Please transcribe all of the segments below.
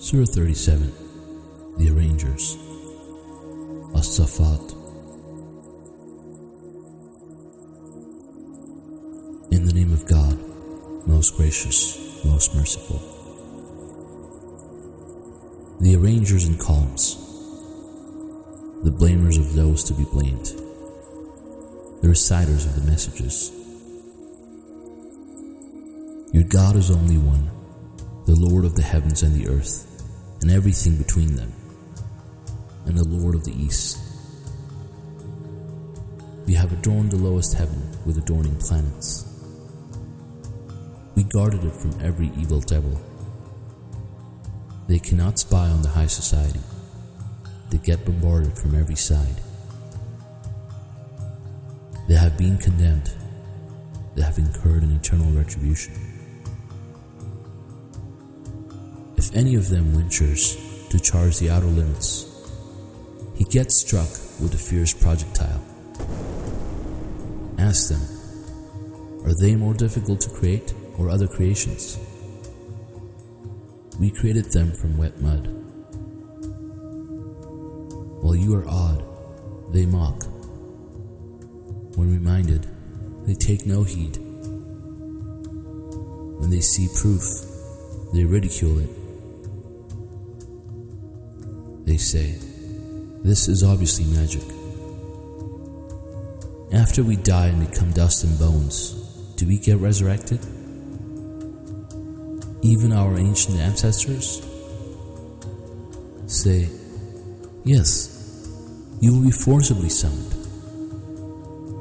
Surah 37 The Arrangers As-Safat In the name of God, most gracious, most merciful. The arrangers in columns, the blamers of those to be blamed, the reciters of the messages. Your God is only one, the Lord of the heavens and the earth and everything between them, and the Lord of the East. We have adorned the lowest heaven with adorning planets. We guarded it from every evil devil. They cannot spy on the high society. They get bombarded from every side. They have been condemned. They have incurred an eternal retribution. If any of them ventures to charge the outer limits, he gets struck with a fierce projectile. Ask them, are they more difficult to create or other creations? We created them from wet mud. While you are awed, they mock. When reminded, they take no heed. When they see proof, they ridicule it. Say, This is obviously magic. After we die and become dust and bones, do we get resurrected? Even our ancient ancestors? Say, Yes, you will be forcibly summoned.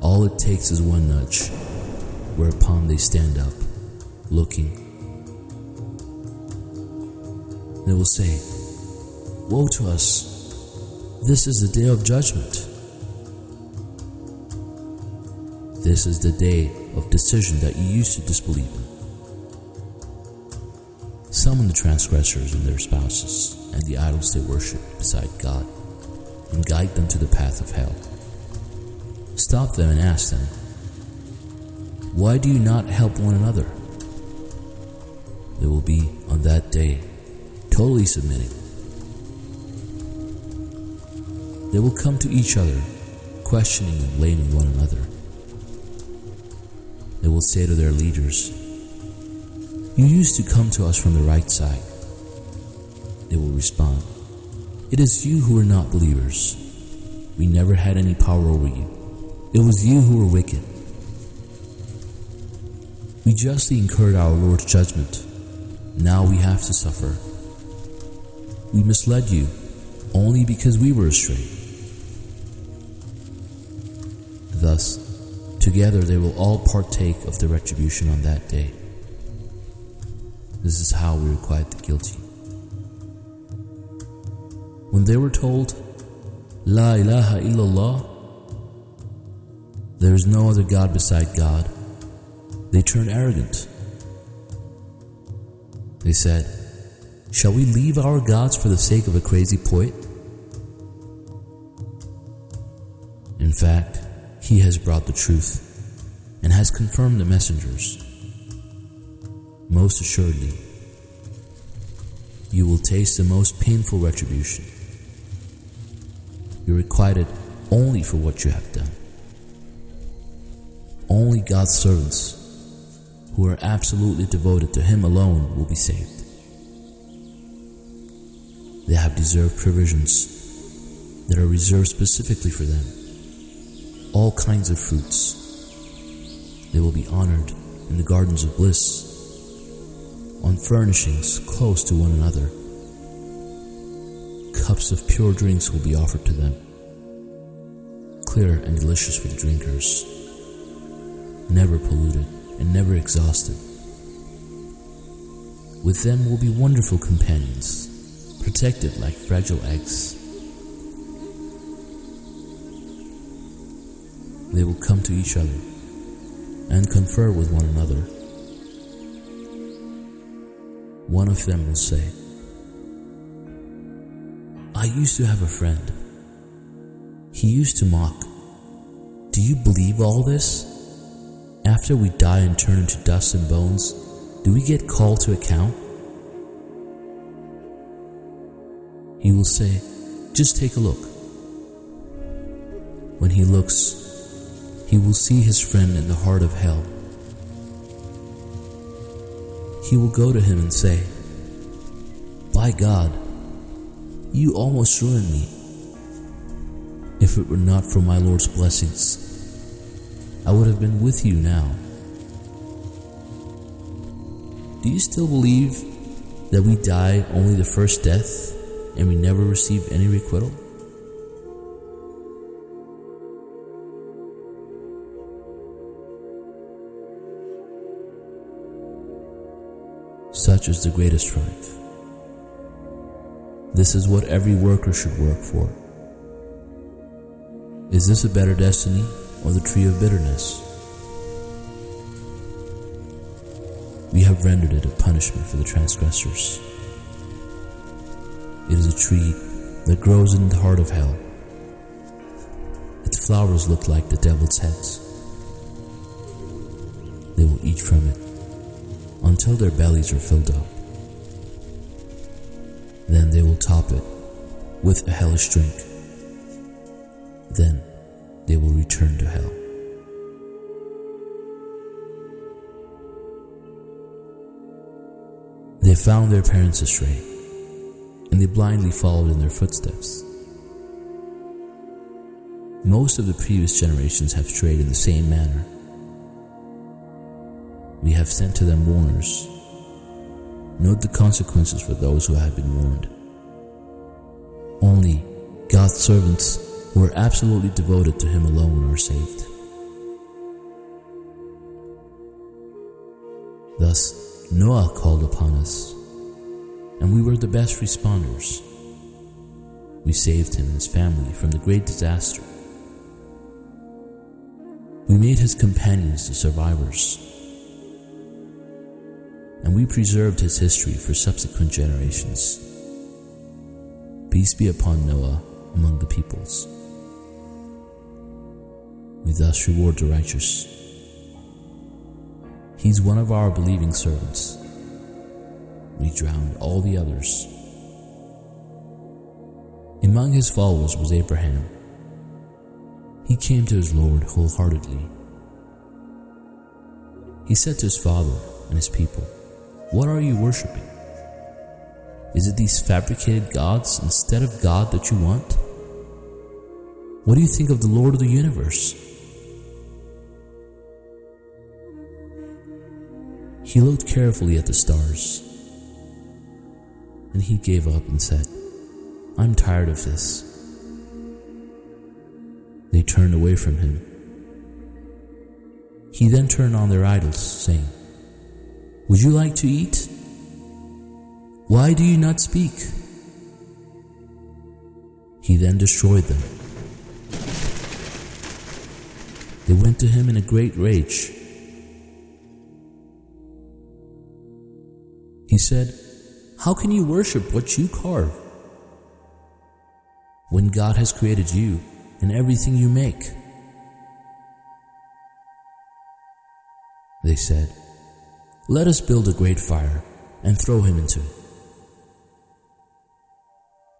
All it takes is one nudge, whereupon they stand up, looking. They will say, Woe to us! This is the day of judgment. This is the day of decision that you used to disbelieve in. Summon the transgressors and their spouses and the idols they worship beside God, and guide them to the path of hell. Stop them and ask them, Why do you not help one another? They will be, on that day, totally submitting they will come to each other, questioning and blaming one another. They will say to their leaders, You used to come to us from the right side. They will respond, It is you who are not believers. We never had any power over you. It was you who were wicked. We justly incurred our Lord's judgment. Now we have to suffer. We misled you only because we were astray. Thus, together they will all partake of the retribution on that day. This is how we requite the guilty. When they were told, La ilaha illallah, there is no other God beside God, they turned arrogant. They said, Shall we leave our gods for the sake of a crazy poet? In fact, he has brought the truth and has confirmed the messengers. Most assuredly, you will taste the most painful retribution. You're requited only for what you have done. Only God's servants who are absolutely devoted to Him alone will be saved. They have deserved provisions that are reserved specifically for them all kinds of fruits. They will be honored in the gardens of bliss, on furnishings close to one another. Cups of pure drinks will be offered to them, clear and delicious for the drinkers, never polluted and never exhausted. With them will be wonderful companions, protected like fragile eggs. They will come to each other and confer with one another. One of them will say, I used to have a friend. He used to mock. Do you believe all this? After we die and turn into dust and bones, do we get called to account? He will say, Just take a look. When he looks, he will see his friend in the heart of hell. He will go to him and say, By God, you almost ruined me. If it were not for my Lord's blessings, I would have been with you now. Do you still believe that we die only the first death and we never receive any requital? Such is the greatest triumph. This is what every worker should work for. Is this a better destiny or the tree of bitterness? We have rendered it a punishment for the transgressors. It is a tree that grows in the heart of hell. Its flowers look like the devil's heads. They will eat from it until their bellies are filled up. Then they will top it with a hellish drink. Then they will return to hell. They found their parents astray, and they blindly followed in their footsteps. Most of the previous generations have strayed in the same manner. We have sent to them warners. Note the consequences for those who have been warned. Only God's servants who are absolutely devoted to Him alone are saved. Thus, Noah called upon us, and we were the best responders. We saved him and his family from the great disaster. We made his companions the survivors and we preserved his history for subsequent generations. Peace be upon Noah among the peoples. We thus reward the righteous. He's one of our believing servants. We drowned all the others. Among his followers was Abraham. He came to his Lord wholeheartedly. He said to his father and his people, what are you worshiping? Is it these fabricated gods instead of God that you want? What do you think of the Lord of the universe? He looked carefully at the stars, and he gave up and said, I'm tired of this. They turned away from him. He then turned on their idols, saying, would you like to eat? Why do you not speak? He then destroyed them. They went to him in a great rage. He said, How can you worship what you carve? When God has created you and everything you make. They said, let us build a great fire and throw him into it.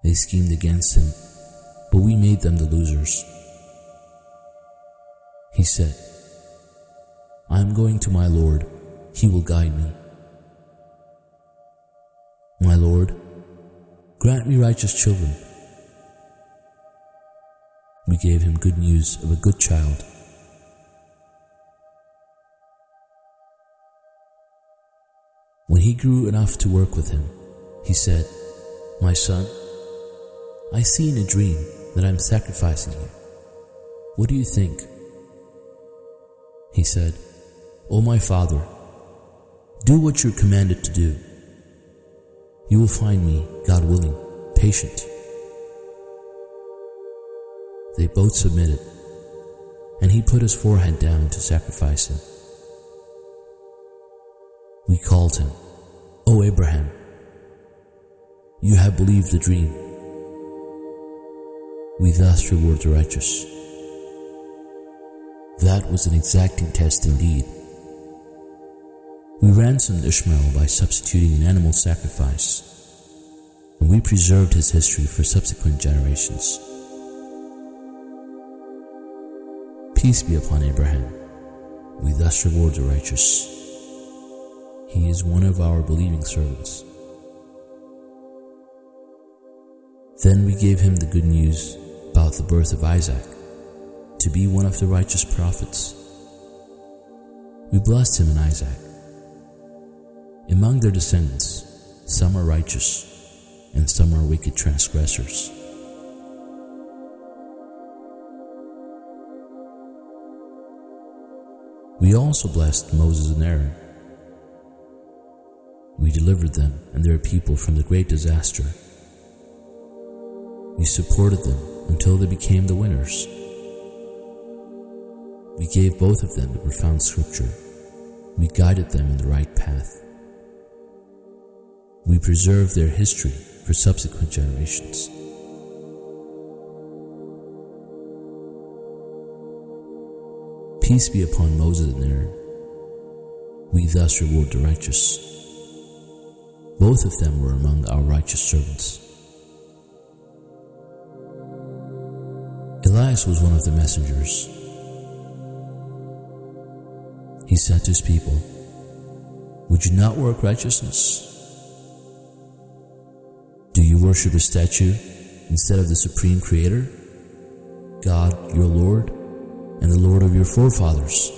They schemed against him, but we made them the losers. He said, I am going to my Lord, he will guide me. My Lord, grant me righteous children. We gave him good news of a good child. When he grew enough to work with him, he said, My son, I see in a dream that I'm sacrificing you. What do you think? He said, O my father, do what you're commanded to do. You will find me, God willing, patient. They both submitted, and he put his forehead down to sacrifice him. We called him, O Abraham, you have believed the dream. We thus reward the righteous. That was an exacting test indeed. We ransomed Ishmael by substituting an animal sacrifice. and we preserved his history for subsequent generations. Peace be upon Abraham. We thus reward the righteous. He is one of our believing servants. Then we gave him the good news about the birth of Isaac, to be one of the righteous prophets. We blessed him and Isaac. Among their descendants, some are righteous, and some are wicked transgressors. We also blessed Moses and Aaron. We delivered them and their people from the great disaster. We supported them until they became the winners. We gave both of them the profound scripture. We guided them in the right path. We preserved their history for subsequent generations. Peace be upon Moses and Aaron. We thus reward the righteous. Both of them were among our righteous servants. Elias was one of the messengers. He said to his people, Would you not work righteousness? Do you worship a statue instead of the supreme creator, God, your Lord? and the Lord of your forefathers.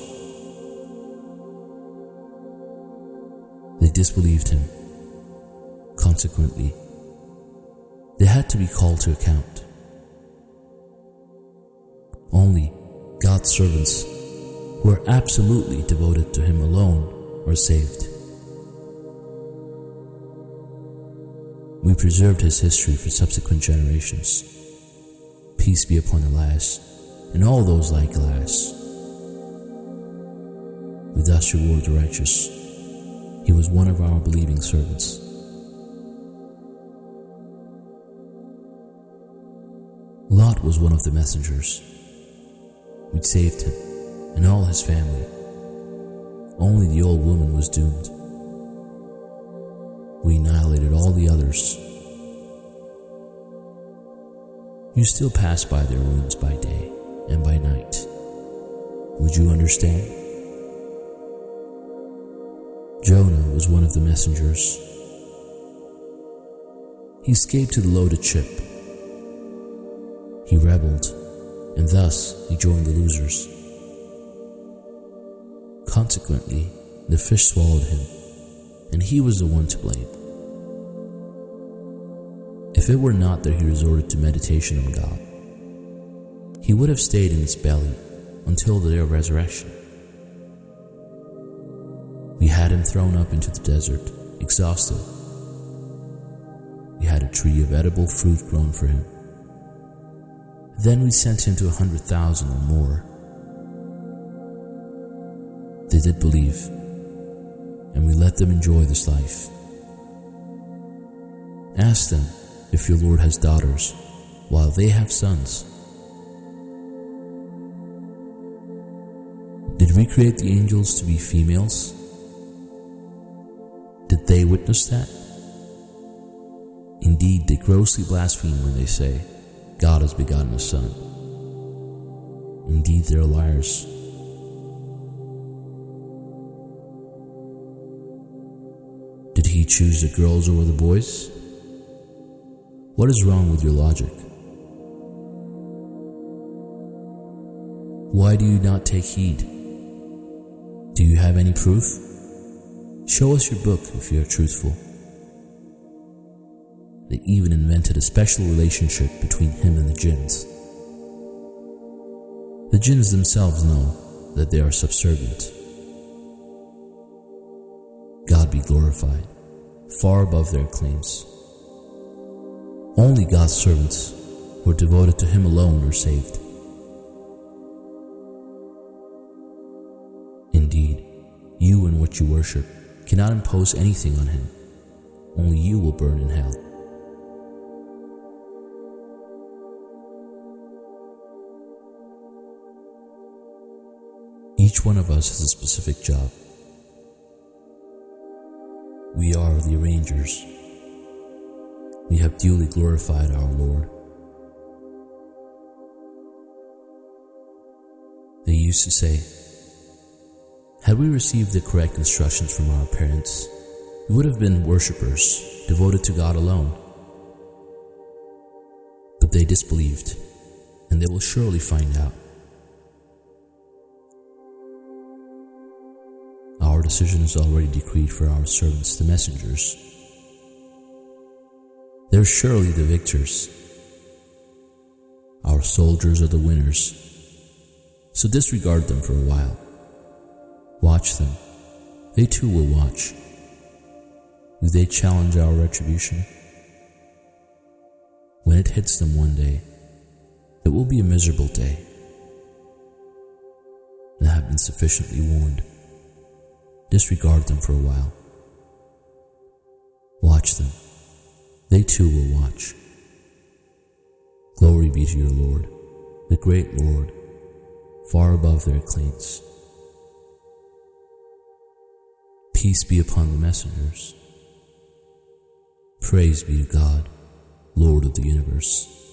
They disbelieved him. Consequently, they had to be called to account. Only God's servants who are absolutely devoted to Him alone are saved. We preserved his history for subsequent generations. Peace be upon Elias and all those like Elias. We thus reward the righteous. He was one of our believing servants. Lot was one of the messengers. We saved him and all his family. Only the old woman was doomed. We annihilated all the others. You still pass by their ruins by day and by night. Would you understand? Jonah was one of the messengers. He escaped to the loaded ship. He rebelled, and thus he joined the losers. Consequently, the fish swallowed him, and he was the one to blame. If it were not that he resorted to meditation on God, he would have stayed in its belly until the day of resurrection. We had him thrown up into the desert, exhausted. We had a tree of edible fruit grown for him. Then we sent him to a hundred thousand or more. They did believe, and we let them enjoy this life. Ask them if your Lord has daughters, while they have sons. Did we create the angels to be females? Did they witness that? Indeed, they grossly blaspheme when they say, God has begotten a son. Indeed, they're liars. Did he choose the girls over the boys? What is wrong with your logic? Why do you not take heed? Do you have any proof? Show us your book if you are truthful. They even invented a special relationship between him and the jinns. The jinns themselves know that they are subservient. God be glorified, far above their claims. Only God's servants who are devoted to Him alone are saved. Indeed, you and what you worship cannot impose anything on him. Only you will burn in hell. Each one of us has a specific job. We are the arrangers. we have duly glorified our Lord. They used to say, had we received the correct instructions from our parents, we would have been worshippers devoted to God alone. But they disbelieved, and they will surely find out. Decision is already decreed for our servants, the messengers. They're surely the victors. Our soldiers are the winners. So disregard them for a while. Watch them. They too will watch. Do they challenge our retribution? When it hits them one day, it will be a miserable day. They have been sufficiently warned. Disregard them for a while. Watch them. They too will watch. Glory be to your Lord, the great Lord, far above their claims. Peace be upon the messengers. Praise be to God, Lord of the universe.